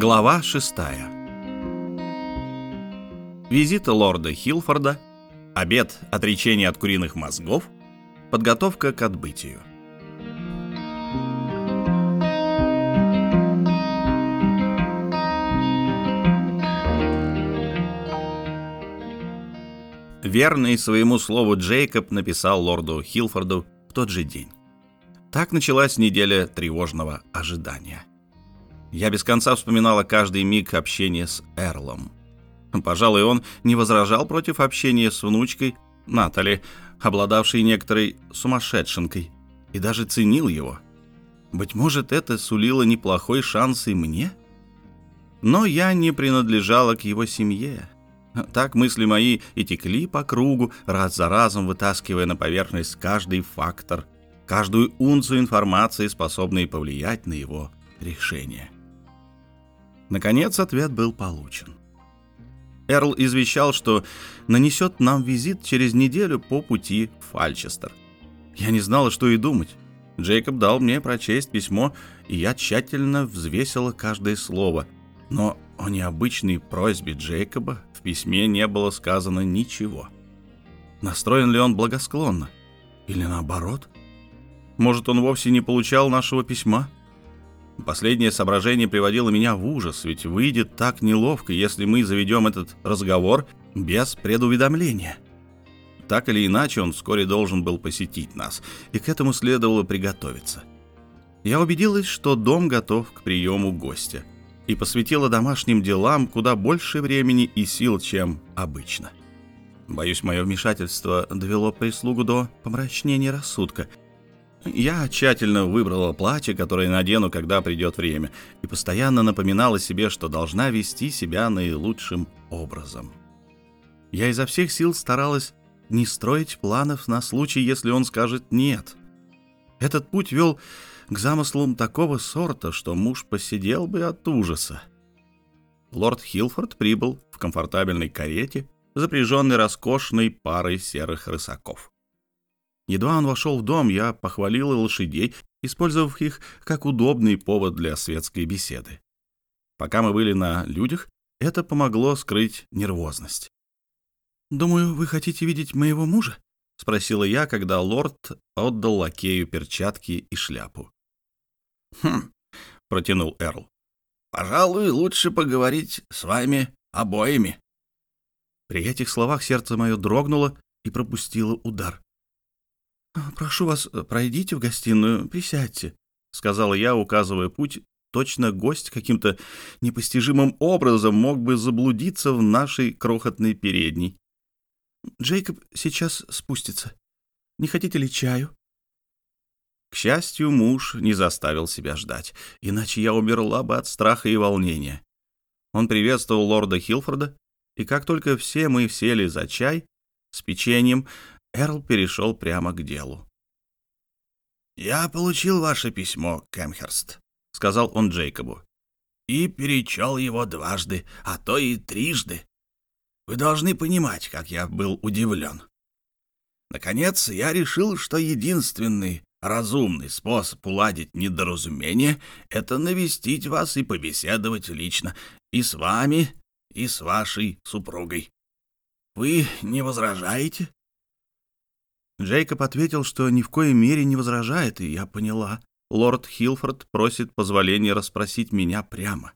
Глава шестая. Визит лорда Хилфорда, обед отречения от куриных мозгов, подготовка к отбытию. Верный своему слову Джейкоб написал лорду Хилфорду в тот же день. Так началась неделя тревожного ожидания. Я без конца вспоминала каждый миг общения с Эрлом. Пожалуй, он не возражал против общения с внучкой Натали, обладавшей некоторой сумасшедшенкой, и даже ценил его. Быть может, это сулило неплохой шанс и мне? Но я не принадлежала к его семье. Так мысли мои и текли по кругу, раз за разом вытаскивая на поверхность каждый фактор, каждую унцию информации, способной повлиять на его решение. Наконец ответ был получен. Эрл извещал, что нанесет нам визит через неделю по пути в Фальчестер. Я не знала, что и думать. Джейкоб дал мне прочесть письмо, и я тщательно взвесила каждое слово. Но о необычной просьбе Джейкоба в письме не было сказано ничего. Настроен ли он благосклонно? Или наоборот? Может, он вовсе не получал нашего письма? Последнее соображение приводило меня в ужас, ведь выйдет так неловко, если мы заведем этот разговор без предуведомления. Так или иначе, он вскоре должен был посетить нас, и к этому следовало приготовиться. Я убедилась, что дом готов к приему гостя, и посвятила домашним делам куда больше времени и сил, чем обычно. Боюсь, мое вмешательство довело прислугу до помрачнения рассудка — я тщательно выбрала платье, которое надену, когда придет время, и постоянно напоминала себе, что должна вести себя наилучшим образом. Я изо всех сил старалась не строить планов на случай, если он скажет «нет». Этот путь вел к замыслам такого сорта, что муж посидел бы от ужаса. Лорд Хилфорд прибыл в комфортабельной карете, запряженной роскошной парой серых рысаков. Едва он вошел в дом, я похвалила лошадей, использовав их как удобный повод для светской беседы. Пока мы были на людях, это помогло скрыть нервозность. «Думаю, вы хотите видеть моего мужа?» — спросила я, когда лорд отдал лакею перчатки и шляпу. «Хм», — протянул Эрл. «Пожалуй, лучше поговорить с вами обоими». При этих словах сердце мое дрогнуло и пропустило удар. «Прошу вас, пройдите в гостиную, присядьте», — сказала я, указывая путь. Точно гость каким-то непостижимым образом мог бы заблудиться в нашей крохотной передней. «Джейкоб сейчас спустится. Не хотите ли чаю?» К счастью, муж не заставил себя ждать, иначе я умерла бы от страха и волнения. Он приветствовал лорда Хилфорда, и как только все мы сели за чай с печеньем, Эрл перешел прямо к делу. «Я получил ваше письмо, Кэмхерст», — сказал он Джейкобу, «и перечел его дважды, а то и трижды. Вы должны понимать, как я был удивлен. Наконец, я решил, что единственный разумный способ уладить недоразумение — это навестить вас и побеседовать лично и с вами, и с вашей супругой. Вы не возражаете?» Джейкоб ответил, что ни в коей мере не возражает, и я поняла. Лорд Хилфорд просит позволения расспросить меня прямо.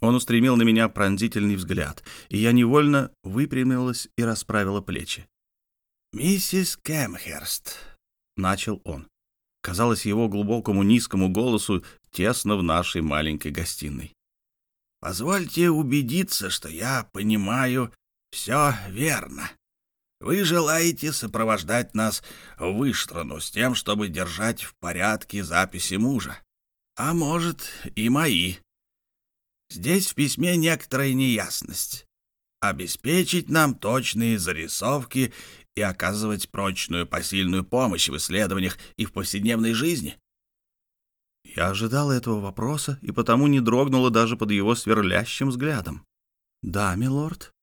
Он устремил на меня пронзительный взгляд, и я невольно выпрямилась и расправила плечи. «Миссис Кэмхерст», — начал он. Казалось, его глубокому низкому голосу тесно в нашей маленькой гостиной. «Позвольте убедиться, что я понимаю все верно. Вы желаете сопровождать нас в Выштрану с тем, чтобы держать в порядке записи мужа. А может, и мои. Здесь в письме некоторая неясность. Обеспечить нам точные зарисовки и оказывать прочную посильную помощь в исследованиях и в повседневной жизни. Я ожидал этого вопроса и потому не дрогнула даже под его сверлящим взглядом. «Да, милорд»,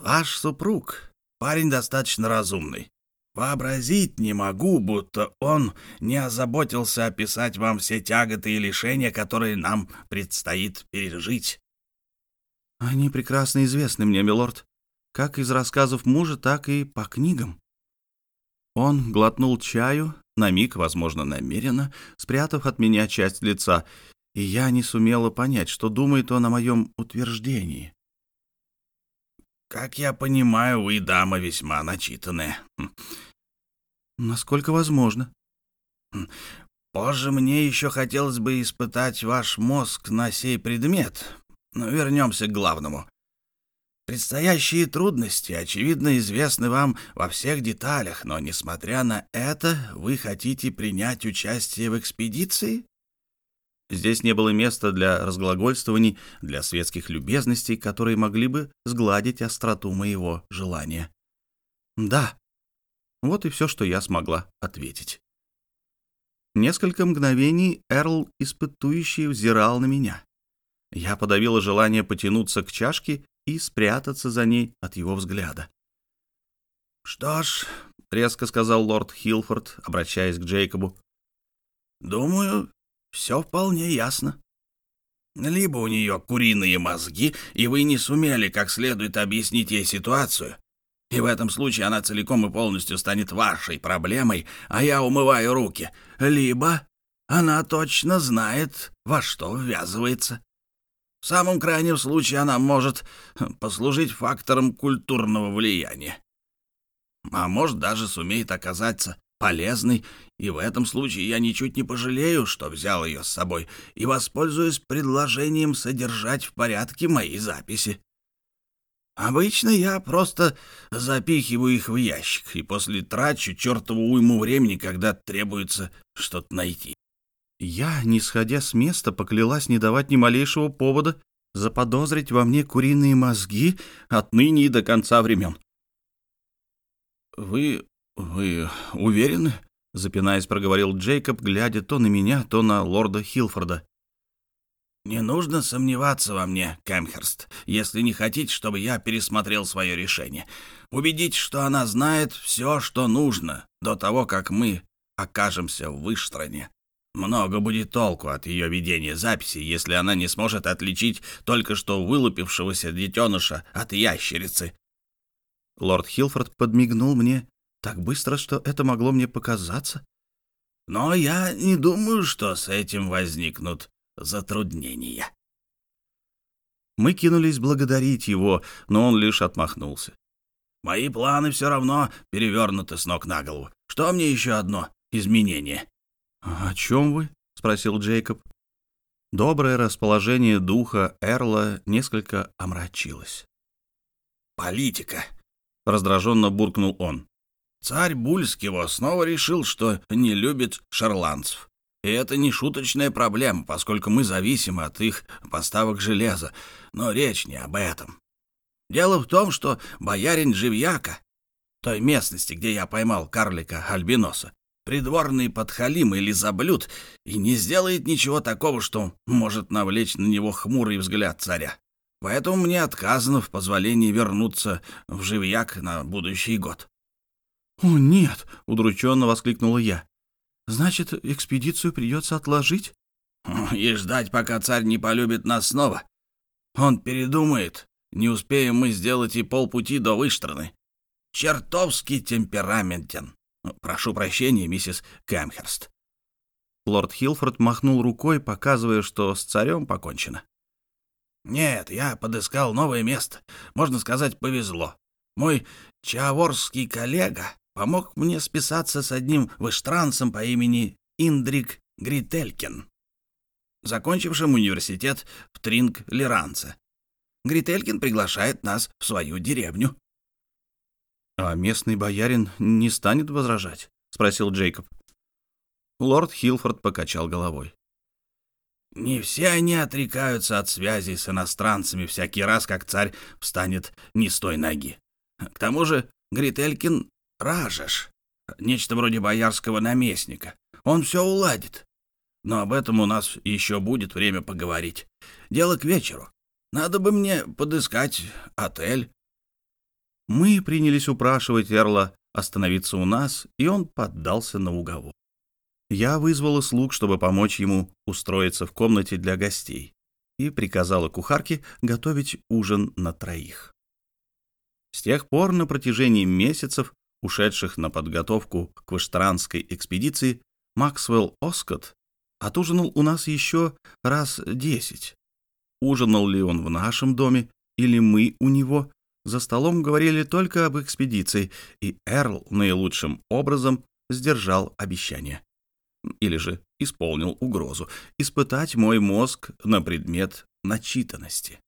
Ваш супруг — парень достаточно разумный. Вообразить не могу, будто он не озаботился описать вам все тяготы и лишения, которые нам предстоит пережить. Они прекрасно известны мне, милорд, как из рассказов мужа, так и по книгам. Он глотнул чаю, на миг, возможно, намеренно, спрятав от меня часть лица, и я не сумела понять, что думает он о моем утверждении. «Как я понимаю, вы, дама, весьма начитанная. Насколько возможно. Хм. Позже мне еще хотелось бы испытать ваш мозг на сей предмет. Но вернемся к главному. Предстоящие трудности, очевидно, известны вам во всех деталях, но, несмотря на это, вы хотите принять участие в экспедиции? Здесь не было места для разглагольствований, для светских любезностей, которые могли бы сгладить остроту моего желания. «Да», вот и все, что я смогла ответить. Несколько мгновений Эрл, испытующий, взирал на меня. Я подавила желание потянуться к чашке и спрятаться за ней от его взгляда. «Что ж», — резко сказал лорд Хилфорд, обращаясь к Джейкобу, — «думаю, все вполне ясно. Либо у нее куриные мозги, и вы не сумели как следует объяснить ей ситуацию, и в этом случае она целиком и полностью станет вашей проблемой, а я умываю руки. Либо она точно знает, во что ввязывается. В самом крайнем случае она может послужить фактором культурного влияния. А может, даже сумеет оказаться полезной, и в этом случае я ничуть не пожалею, что взял ее с собой, и воспользуюсь предложением содержать в порядке мои записи. Обычно я просто запихиваю их в ящик и после трачу чертову уйму времени, когда требуется что-то найти. Я, не сходя с места, поклялась не давать ни малейшего повода заподозрить во мне куриные мозги отныне и до конца времен. «Вы... вы уверены?» — запинаясь, проговорил Джейкоб, глядя то на меня, то на лорда Хилфорда. «Не нужно сомневаться во мне, Кэмхерст, если не хотите, чтобы я пересмотрел свое решение. Убедитесь, что она знает все, что нужно, до того, как мы окажемся в Выштране. Много будет толку от ее ведения записи, если она не сможет отличить только что вылупившегося детеныша от ящерицы». Лорд Хилфорд подмигнул мне так быстро, что это могло мне показаться. «Но я не думаю, что с этим возникнут затруднения. Мы кинулись благодарить его, но он лишь отмахнулся. «Мои планы все равно перевернуты с ног на голову. Что мне еще одно изменение?» «О чем вы?» — спросил Джейкоб. Доброе расположение духа Эрла несколько омрачилось. «Политика», — раздраженно буркнул он. «Царь Бульского снова решил, что не любит шарландцев. И это не шуточная проблема, поскольку мы зависимы от их поставок железа. Но речь не об этом. Дело в том, что боярин Живьяка, той местности, где я поймал карлика Альбиноса, придворный подхалим или заблюд, и не сделает ничего такого, что может навлечь на него хмурый взгляд царя. Поэтому мне отказано в позволении вернуться в Живьяк на будущий год. «О, нет!» — удрученно воскликнула я. Значит, экспедицию придется отложить? И ждать, пока царь не полюбит нас снова. Он передумает. Не успеем мы сделать и полпути до Выштраны. Чертовски темпераментен. Прошу прощения, миссис Кэмхерст. Лорд Хилфорд махнул рукой, показывая, что с царем покончено. «Нет, я подыскал новое место. Можно сказать, повезло. Мой чаворский коллега помог мне списаться с одним выштранцем по имени Индрик Грителькин, закончившим университет в Тринг-Леранце. Грителькин приглашает нас в свою деревню. «А местный боярин не станет возражать?» — спросил Джейкоб. Лорд Хилфорд покачал головой. «Не все они отрекаются от связи с иностранцами всякий раз, как царь встанет не с той ноги. К тому же Грителькин Ражеш, нечто вроде боярского наместника. Он все уладит. Но об этом у нас еще будет время поговорить. Дело к вечеру. Надо бы мне подыскать отель. Мы принялись упрашивать Эрла остановиться у нас, и он поддался на уговор. Я вызвала слуг, чтобы помочь ему устроиться в комнате для гостей, и приказала кухарке готовить ужин на троих. С тех пор на протяжении месяцев, ушедших на подготовку к Ваштранской экспедиции, Максвелл Оскотт отужинал у нас еще раз десять. Ужинал ли он в нашем доме или мы у него, за столом говорили только об экспедиции, и Эрл наилучшим образом сдержал обещание. Или же исполнил угрозу испытать мой мозг на предмет начитанности.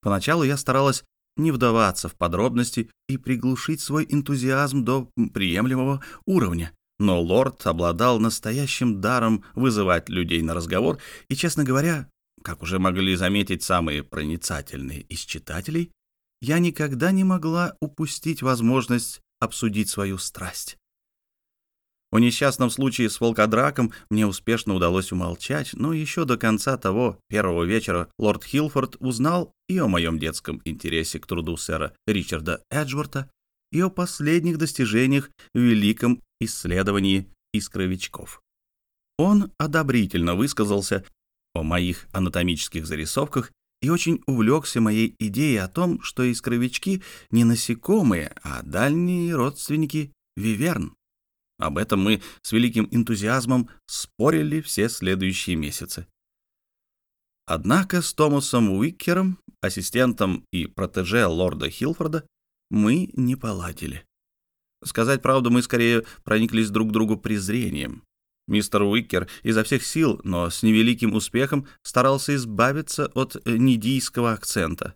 Поначалу я старалась не вдаваться в подробности и приглушить свой энтузиазм до приемлемого уровня, но лорд обладал настоящим даром вызывать людей на разговор, и, честно говоря, как уже могли заметить самые проницательные из читателей, я никогда не могла упустить возможность обсудить свою страсть. О несчастном случае с волкодраком мне успешно удалось умолчать, но еще до конца того первого вечера лорд Хилфорд узнал и о моем детском интересе к труду сэра Ричарда Эджворта, и о последних достижениях в великом исследовании искровичков. Он одобрительно высказался о моих анатомических зарисовках и очень увлекся моей идеей о том, что искровички не насекомые, а дальние родственники виверн. Об этом мы с великим энтузиазмом спорили все следующие месяцы. Однако с Томасом Уиккером, ассистентом и протеже лорда Хилфорда, мы не поладили. Сказать правду, мы скорее прониклись друг к другу презрением. Мистер Уикер изо всех сил, но с невеликим успехом старался избавиться от нидийского акцента.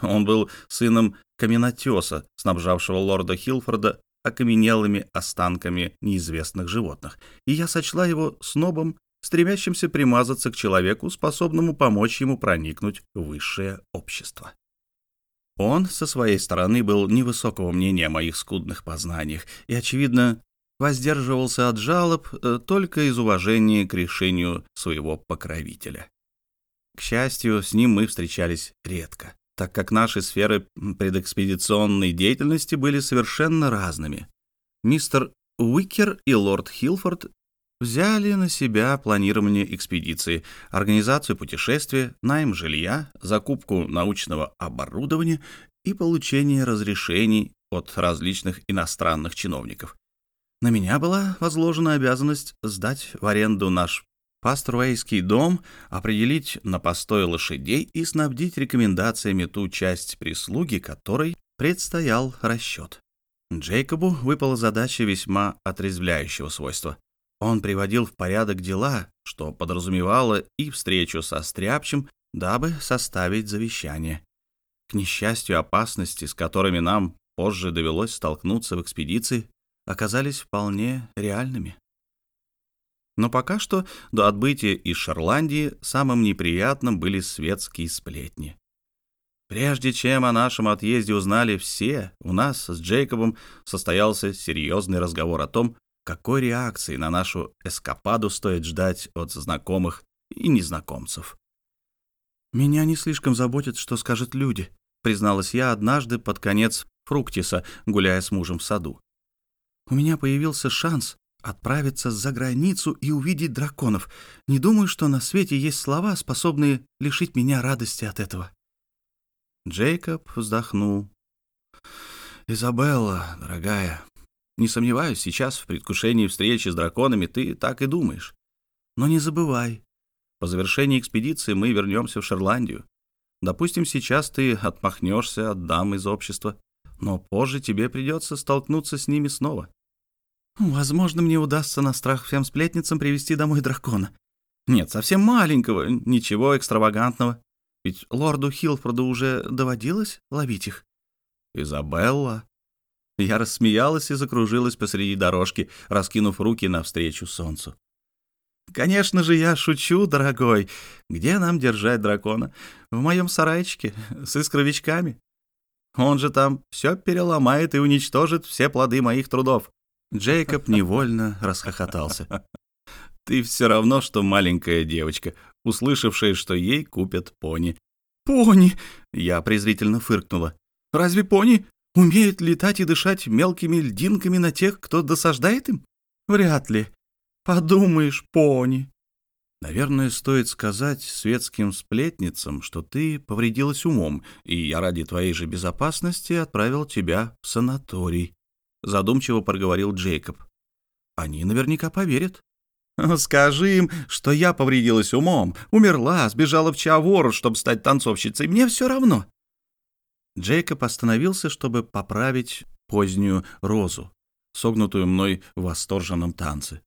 Он был сыном каменотеса, снабжавшего лорда Хилфорда окаменелыми останками неизвестных животных, и я сочла его снобом, стремящимся примазаться к человеку, способному помочь ему проникнуть в высшее общество. Он, со своей стороны, был невысокого мнения о моих скудных познаниях и, очевидно, воздерживался от жалоб э, только из уважения к решению своего покровителя. К счастью, с ним мы встречались редко так как наши сферы предэкспедиционной деятельности были совершенно разными. Мистер Уикер и лорд Хилфорд взяли на себя планирование экспедиции, организацию путешествия, найм жилья, закупку научного оборудования и получение разрешений от различных иностранных чиновников. На меня была возложена обязанность сдать в аренду наш Пасторвейский дом, определить на постой лошадей и снабдить рекомендациями ту часть прислуги, которой предстоял расчет. Джейкобу выпала задача весьма отрезвляющего свойства. Он приводил в порядок дела, что подразумевало и встречу со Стряпчем, дабы составить завещание. К несчастью, опасности, с которыми нам позже довелось столкнуться в экспедиции, оказались вполне реальными. Но пока что до отбытия из Шотландии самым неприятным были светские сплетни. Прежде чем о нашем отъезде узнали все, у нас с Джейкобом состоялся серьезный разговор о том, какой реакции на нашу эскападу стоит ждать от знакомых и незнакомцев. «Меня не слишком заботит, что скажут люди», — призналась я однажды под конец Фруктиса, гуляя с мужем в саду. «У меня появился шанс отправиться за границу и увидеть драконов. Не думаю, что на свете есть слова, способные лишить меня радости от этого. Джейкоб вздохнул. «Изабелла, дорогая, не сомневаюсь, сейчас в предвкушении встречи с драконами ты так и думаешь. Но не забывай, по завершении экспедиции мы вернемся в Шотландию. Допустим, сейчас ты отмахнешься от дам из общества, но позже тебе придется столкнуться с ними снова. Возможно, мне удастся на страх всем сплетницам привести домой дракона. Нет, совсем маленького, ничего экстравагантного. Ведь лорду Хилфорду уже доводилось ловить их. Изабелла. Я рассмеялась и закружилась посреди дорожки, раскинув руки навстречу солнцу. «Конечно же, я шучу, дорогой. Где нам держать дракона? В моем сарайчике, с искровичками. Он же там все переломает и уничтожит все плоды моих трудов. Джейкоб невольно расхохотался. «Ты все равно, что маленькая девочка, услышавшая, что ей купят пони». «Пони!» — я презрительно фыркнула. «Разве пони Умеют летать и дышать мелкими льдинками на тех, кто досаждает им? Вряд ли. Подумаешь, пони. Наверное, стоит сказать светским сплетницам, что ты повредилась умом, и я ради твоей же безопасности отправил тебя в санаторий. Задумчиво проговорил Джейкоб. Они наверняка поверят. Скажи им, что я повредилась умом, умерла, сбежала в Чавор, чтобы стать танцовщицей. Мне все равно. Джейкоб остановился, чтобы поправить позднюю розу, согнутую мной в восторженном танце.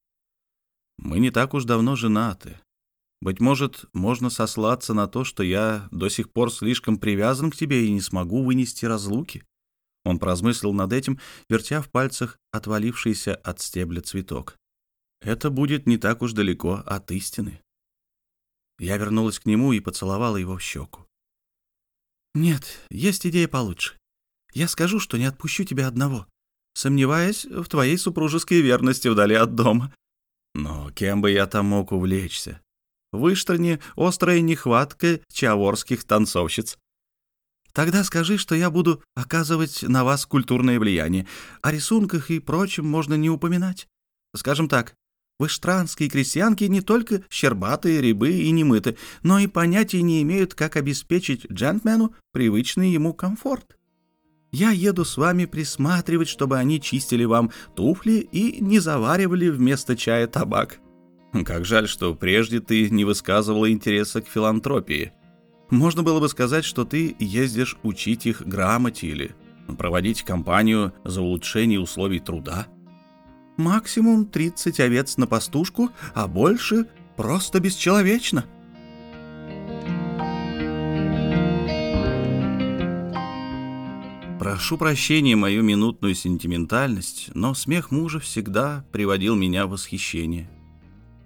Мы не так уж давно женаты. Быть может, можно сослаться на то, что я до сих пор слишком привязан к тебе и не смогу вынести разлуки. Он поразмыслил над этим, вертя в пальцах отвалившийся от стебля цветок. Это будет не так уж далеко от истины. Я вернулась к нему и поцеловала его в щеку. «Нет, есть идея получше. Я скажу, что не отпущу тебя одного, сомневаясь в твоей супружеской верности вдали от дома. Но кем бы я там мог увлечься? В Иштроне острая нехватка чаворских танцовщиц. Тогда скажи, что я буду оказывать на вас культурное влияние. О рисунках и прочем можно не упоминать. Скажем так, Выштранские крестьянки не только щербатые, рябы и немыты, но и понятия не имеют, как обеспечить джентльмену привычный ему комфорт. Я еду с вами присматривать, чтобы они чистили вам туфли и не заваривали вместо чая табак. Как жаль, что прежде ты не высказывала интереса к филантропии. Можно было бы сказать, что ты ездишь учить их грамоте или проводить кампанию за улучшение условий труда. Максимум 30 овец на пастушку, а больше просто бесчеловечно. Прошу прощения мою минутную сентиментальность, но смех мужа всегда приводил меня в восхищение.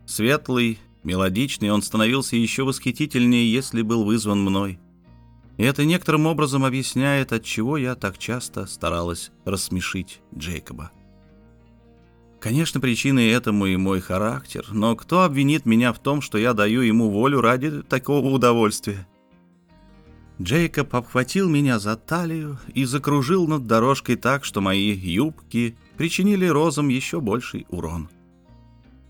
Светлый, мелодичный, он становился еще восхитительнее, если был вызван мной. И это некоторым образом объясняет, от чего я так часто старалась рассмешить Джейкоба. Конечно, причиной этому и мой характер, но кто обвинит меня в том, что я даю ему волю ради такого удовольствия? Джейкоб обхватил меня за талию и закружил над дорожкой так, что мои юбки причинили розам еще больший урон.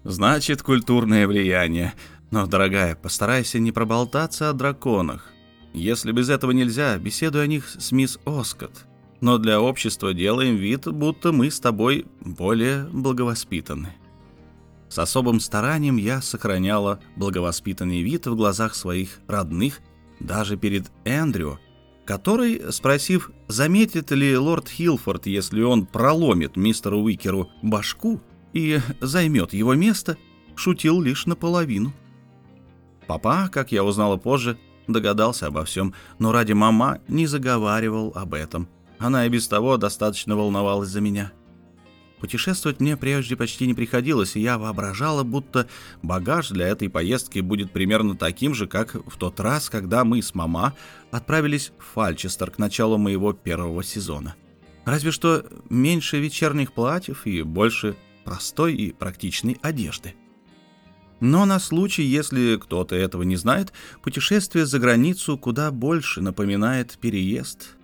Значит, культурное влияние. Но, дорогая, постарайся не проболтаться о драконах. Если без этого нельзя, беседуй о них с мисс Оскотт но для общества делаем вид, будто мы с тобой более благовоспитаны. С особым старанием я сохраняла благовоспитанный вид в глазах своих родных, даже перед Эндрю, который, спросив, заметит ли лорд Хилфорд, если он проломит мистеру Уикеру башку и займет его место, шутил лишь наполовину. Папа, как я узнала позже, догадался обо всем, но ради мама не заговаривал об этом – она и без того достаточно волновалась за меня. Путешествовать мне прежде почти не приходилось, и я воображала, будто багаж для этой поездки будет примерно таким же, как в тот раз, когда мы с мама отправились в Фальчестер к началу моего первого сезона. Разве что меньше вечерних платьев и больше простой и практичной одежды. Но на случай, если кто-то этого не знает, путешествие за границу куда больше напоминает переезд,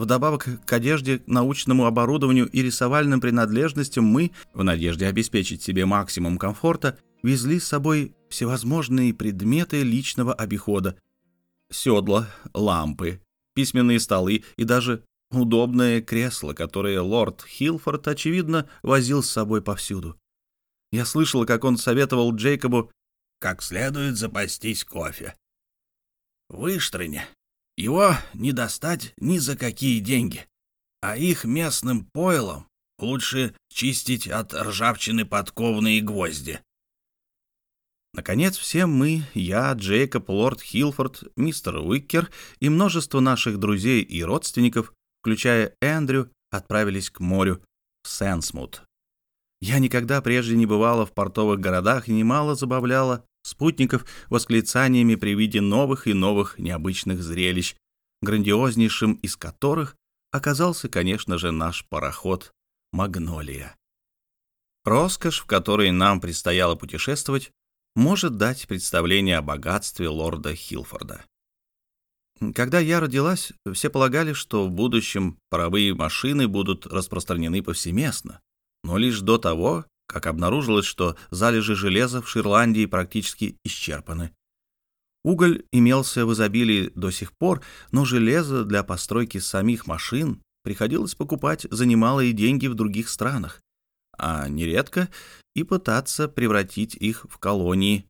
Вдобавок к одежде, научному оборудованию и рисовальным принадлежностям мы, в надежде обеспечить себе максимум комфорта, везли с собой всевозможные предметы личного обихода. Седла, лампы, письменные столы и даже удобное кресло, которое лорд Хилфорд, очевидно, возил с собой повсюду. Я слышал, как он советовал Джейкобу как следует запастись кофе. В Иштрине его не достать ни за какие деньги, а их местным пойлом лучше чистить от ржавчины подковные гвозди. Наконец, все мы, я, Джейкоб, лорд Хилфорд, мистер Уикер и множество наших друзей и родственников, включая Эндрю, отправились к морю в Сенсмут. Я никогда прежде не бывала в портовых городах и немало забавляла спутников восклицаниями при виде новых и новых необычных зрелищ, грандиознейшим из которых оказался, конечно же, наш пароход «Магнолия». Роскошь, в которой нам предстояло путешествовать, может дать представление о богатстве лорда Хилфорда. Когда я родилась, все полагали, что в будущем паровые машины будут распространены повсеместно, но лишь до того, как обнаружилось, что залежи железа в Ширландии практически исчерпаны. Уголь имелся в изобилии до сих пор, но железо для постройки самих машин приходилось покупать за немалые деньги в других странах, а нередко и пытаться превратить их в колонии,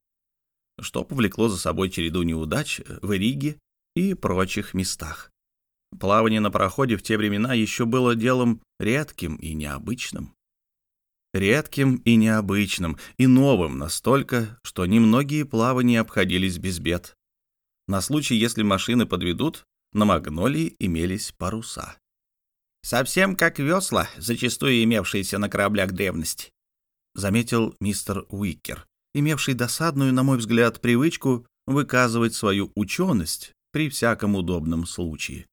что повлекло за собой череду неудач в Риге и прочих местах. Плавание на пароходе в те времена еще было делом редким и необычным. Редким и необычным, и новым настолько, что немногие плавания обходились без бед. На случай, если машины подведут, на магнолии имелись паруса. «Совсем как весла, зачастую имевшиеся на кораблях древности», — заметил мистер Уикер, имевший досадную, на мой взгляд, привычку выказывать свою ученость при всяком удобном случае.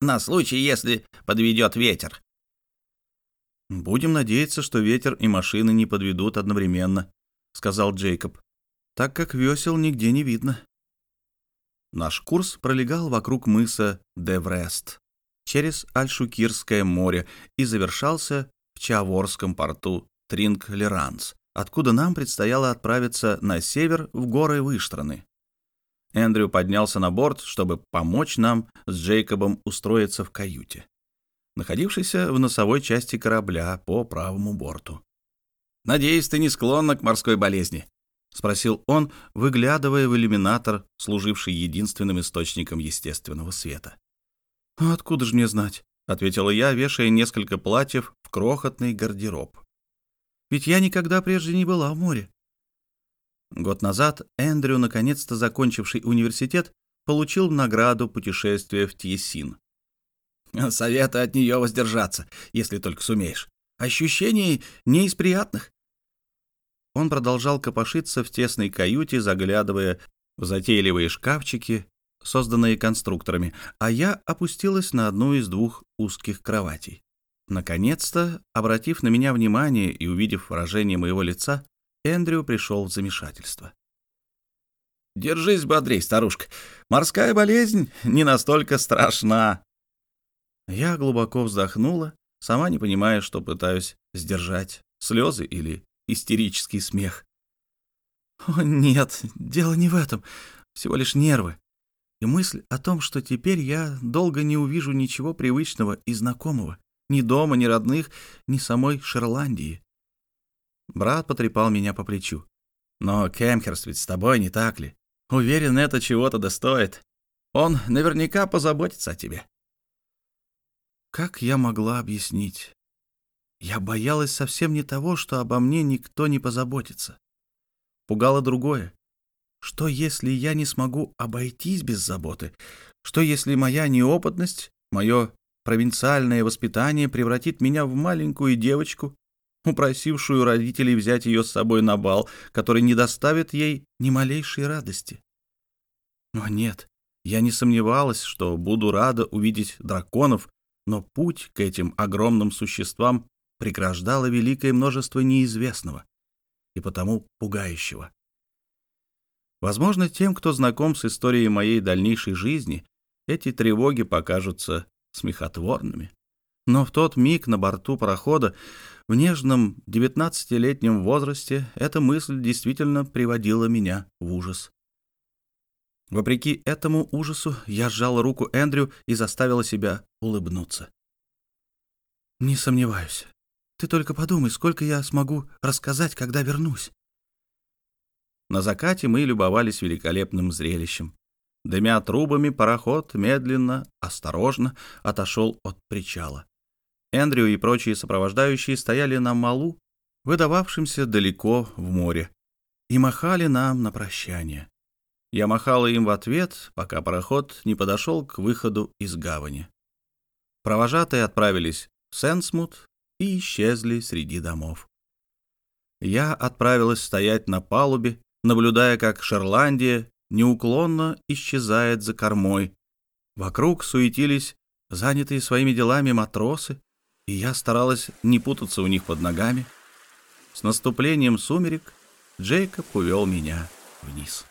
«На случай, если подведет ветер». «Будем надеяться, что ветер и машины не подведут одновременно», — сказал Джейкоб, «так как весел нигде не видно». Наш курс пролегал вокруг мыса Деврест через Альшукирское море и завершался в Чаворском порту Тринг-Леранс, откуда нам предстояло отправиться на север в горы Выштраны. Эндрю поднялся на борт, чтобы помочь нам с Джейкобом устроиться в каюте, находившейся в носовой части корабля по правому борту. «Надеюсь, ты не склонна к морской болезни?» — спросил он, выглядывая в иллюминатор, служивший единственным источником естественного света. «А «Откуда же мне знать?» — ответила я, вешая несколько платьев в крохотный гардероб. «Ведь я никогда прежде не была в море. Год назад Эндрю, наконец-то закончивший университет, получил награду путешествия в Тьесин. Совета от нее воздержаться, если только сумеешь. Ощущений не из приятных. Он продолжал копошиться в тесной каюте, заглядывая в затейливые шкафчики, созданные конструкторами, а я опустилась на одну из двух узких кроватей. Наконец-то, обратив на меня внимание и увидев выражение моего лица, Эндрю пришел в замешательство. «Держись бодрей, старушка. Морская болезнь не настолько страшна». Я глубоко вздохнула, сама не понимая, что пытаюсь сдержать слезы или истерический смех. «О, нет, дело не в этом, всего лишь нервы. И мысль о том, что теперь я долго не увижу ничего привычного и знакомого, ни дома, ни родных, ни самой Шерландии. Брат потрепал меня по плечу. «Но Кемхерст ведь с тобой, не так ли? Уверен, это чего-то достоит. Он наверняка позаботится о тебе». Как я могла объяснить? Я боялась совсем не того, что обо мне никто не позаботится. Пугало другое. Что, если я не смогу обойтись без заботы? Что, если моя неопытность, мое провинциальное воспитание превратит меня в маленькую девочку, упросившую родителей взять ее с собой на бал, который не доставит ей ни малейшей радости. Но нет, я не сомневалась, что буду рада увидеть драконов, но путь к этим огромным существам преграждало великое множество неизвестного и потому пугающего. Возможно, тем, кто знаком с историей моей дальнейшей жизни, эти тревоги покажутся смехотворными. Но в тот миг на борту парохода в нежном девятнадцатилетнем возрасте эта мысль действительно приводила меня в ужас. Вопреки этому ужасу я сжала руку Эндрю и заставила себя улыбнуться. «Не сомневаюсь. Ты только подумай, сколько я смогу рассказать, когда вернусь». На закате мы любовались великолепным зрелищем. Дымя трубами, пароход медленно, осторожно отошел от причала. Эндрю и прочие сопровождающие стояли на малу, выдававшемся далеко в море, и махали нам на прощание. Я махала им в ответ, пока пароход не подошел к выходу из гавани. Провожатые отправились в Сенсмут и исчезли среди домов. Я отправилась стоять на палубе, наблюдая, как Шерландия неуклонно исчезает за кормой. Вокруг суетились занятые своими делами матросы, и я старалась не путаться у них под ногами. С наступлением сумерек Джейкоб увел меня вниз.